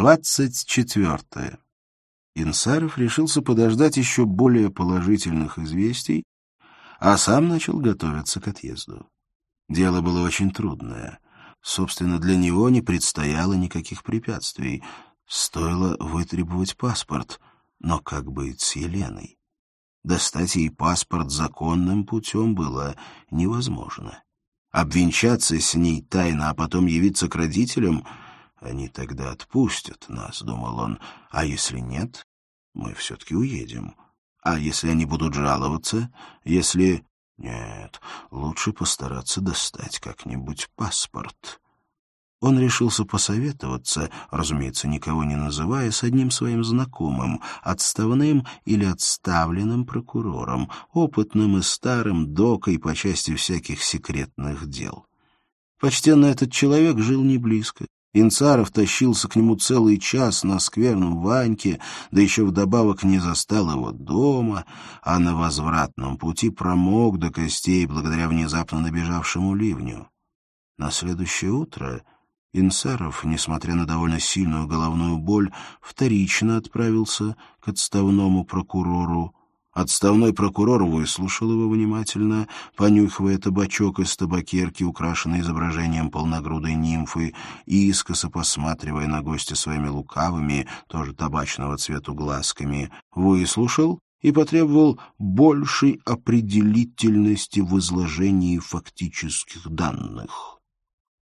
Двадцать четвертое. Инсаров решился подождать еще более положительных известий, а сам начал готовиться к отъезду. Дело было очень трудное. Собственно, для него не предстояло никаких препятствий. Стоило вытребовать паспорт, но как быть с Еленой? Достать ей паспорт законным путем было невозможно. Обвенчаться с ней тайно, а потом явиться к родителям — они тогда отпустят нас, — думал он, — а если нет, мы все-таки уедем. А если они будут жаловаться? Если... Нет, лучше постараться достать как-нибудь паспорт. Он решился посоветоваться, разумеется, никого не называя, с одним своим знакомым, отставным или отставленным прокурором, опытным и старым докой по части всяких секретных дел. Почтенно этот человек жил не близко. Инцаров тащился к нему целый час на скверном Ваньке, да еще вдобавок не застал его дома, а на возвратном пути промок до костей благодаря внезапно набежавшему ливню. На следующее утро Инсаров, несмотря на довольно сильную головную боль, вторично отправился к отставному прокурору Отставной прокурор выслушал его внимательно, понюхивая табачок из табакерки, украшенный изображением полногрудой нимфы, и искоса посматривая на гостя своими лукавыми, тоже табачного цвету глазками, выслушал и потребовал большей определительности в изложении фактических данных.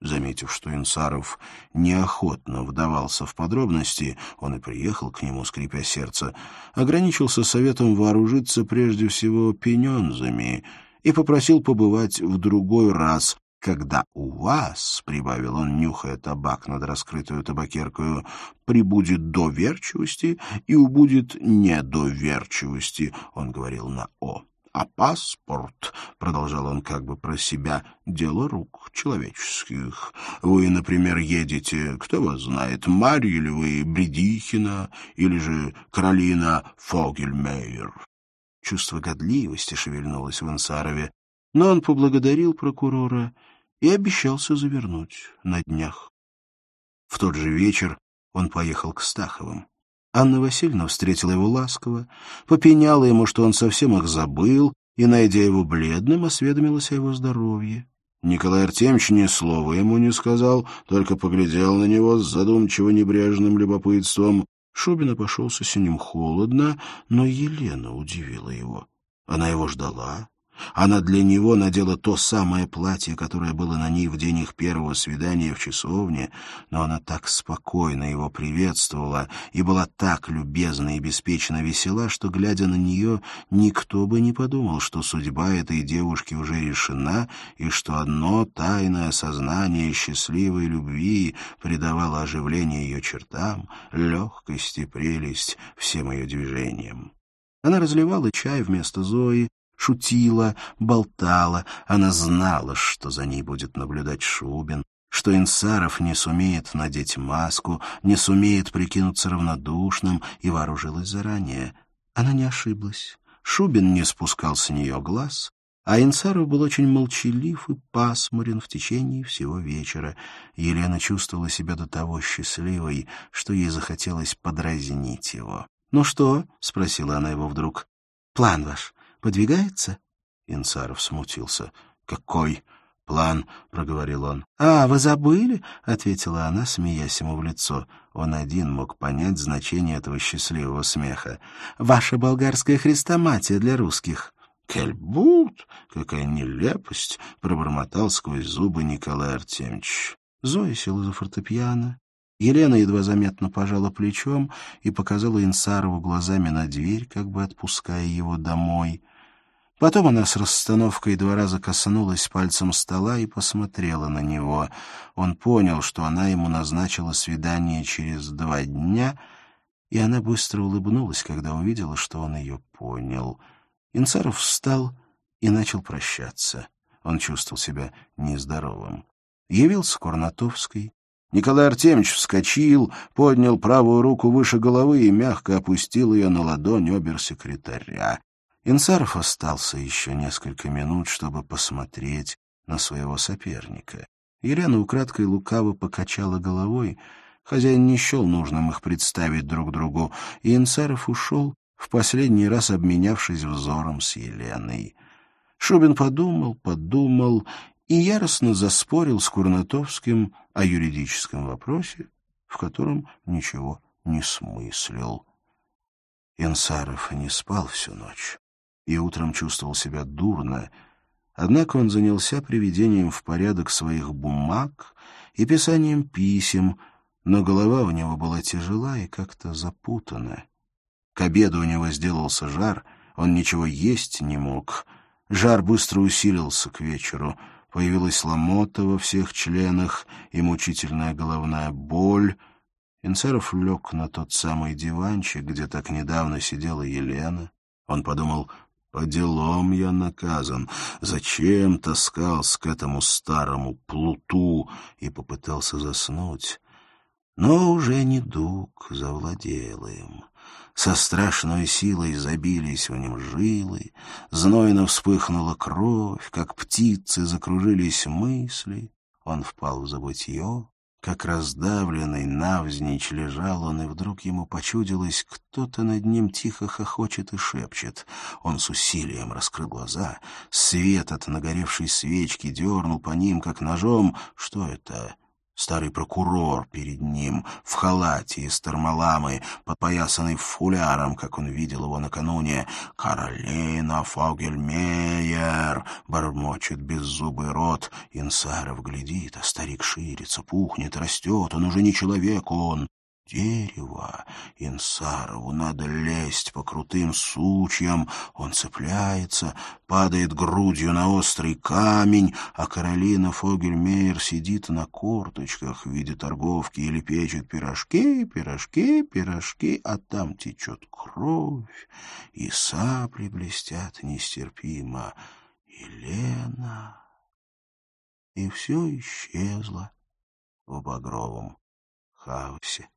Заметив, что Инсаров неохотно вдавался в подробности, он и приехал к нему, скрипя сердце, ограничился советом вооружиться прежде всего пенензами и попросил побывать в другой раз, когда у вас, — прибавил он, нюхая табак над раскрытую табакеркою, — прибудет доверчивости и убудет недоверчивости, — он говорил на «о». А паспорт, — продолжал он как бы про себя, — дело рук человеческих. Вы, например, едете, кто вас знает, Марью или вы Бредихина, или же Каролина Фогельмейер. Чувство годливости шевельнулось в Инсарове, но он поблагодарил прокурора и обещался завернуть на днях. В тот же вечер он поехал к Стаховым. Анна Васильевна встретила его ласково, попеняла ему, что он совсем их забыл, и, найдя его бледным, осведомилась о его здоровье. Николай Артемьевич ни слова ему не сказал, только поглядел на него с задумчиво небрежным любопытством. Шубин обошелся с ним холодно, но Елена удивила его. Она его ждала, она для него надела то самое платье, которое было на ней в день их первого свидания в часовне, но она так спокойно его приветствовала и была так любезна и беспечно весела, что, глядя на нее, никто бы не подумал, что судьба этой девушки уже решена и что одно тайное сознание счастливой любви придавало оживление ее чертам, легкость и прелесть всем ее движениям. Она разливала чай вместо Зои, шутила, болтала. Она знала, что за ней будет наблюдать Шубин, что Инсаров не сумеет надеть маску, не сумеет прикинуться равнодушным и вооружилась заранее. Она не ошиблась. Шубин не спускал с нее глаз, а Инсаров был очень молчалив и пасмурен в течение всего вечера. Елена чувствовала себя до того счастливой, что ей захотелось подразнить его. «Ну что?» — спросила она его вдруг. «План ваш подвигается?» Инцаров смутился. «Какой план?» — проговорил он. «А, вы забыли?» — ответила она, смеясь ему в лицо. Он один мог понять значение этого счастливого смеха. «Ваша болгарская хрестоматия для русских». «Кельбут! Какая нелепость!» — пробормотал сквозь зубы Николай Артемьевич. Зоя села за фортепиано. Елена едва заметно пожала плечом и показала Инсарову глазами на дверь, как бы отпуская его домой. Потом она с расстановкой два раза коснулась пальцем стола и посмотрела на него. Он понял, что она ему назначила свидание через два дня, и она быстро улыбнулась, когда увидела, что он ее понял. Инцаров встал и начал прощаться. Он чувствовал себя нездоровым. Явился Корнатовский. Николай Артемьевич вскочил, поднял правую руку выше головы и мягко опустил ее на ладонь обер-секретаря. Инсаров остался еще несколько минут, чтобы посмотреть на своего соперника. Елена украдкой лукаво покачала головой, Хозяин не счел нужным их представить друг другу, и Инцаров ушел, в последний раз обменявшись взором с Еленой. Шубин подумал, подумал и яростно заспорил с Курнатовским о юридическом вопросе, в котором ничего не смыслил. Инсаров не спал всю ночь и утром чувствовал себя дурно, однако он занялся приведением в порядок своих бумаг и писанием писем, но голова у него была тяжела и как-то запутана. К обеду у него сделался жар, он ничего есть не мог. Жар быстро усилился к вечеру. Появилась ломота во всех членах и мучительная головная боль. Инцеров лег на тот самый диванчик, где так недавно сидела Елена. Он подумал, по делам я наказан. Зачем таскался к этому старому плуту и попытался заснуть? Но уже недуг завладел им. Со страшной силой забились в нем жилы, знойно вспыхнула кровь, как птицы закружились мысли. Он впал в забытье, как раздавленный, навзничь лежал он, и вдруг ему почудилось, кто-то над ним тихо хохочет и шепчет. Он с усилием раскрыл глаза, свет от нагоревшей свечки дернул по ним, как ножом. Что это? Старый прокурор перед ним, в халате из термаламы, подпоясанный фуляром, как он видел его накануне. «Каролина Фогельмейер!» — бормочет беззубый рот. Инсаров глядит, а старик ширится, пухнет, растет. Он уже не человек, он дерево. Инсарову надо лезть по крутым сучьям. Он цепляется, падает грудью на острый камень, а Каролина Фогельмейер сидит на корточках в виде торговки или печет пирожки, пирожки, пирожки, а там течет кровь, и сапли блестят нестерпимо. Елена... И все исчезло в багровом хаосе.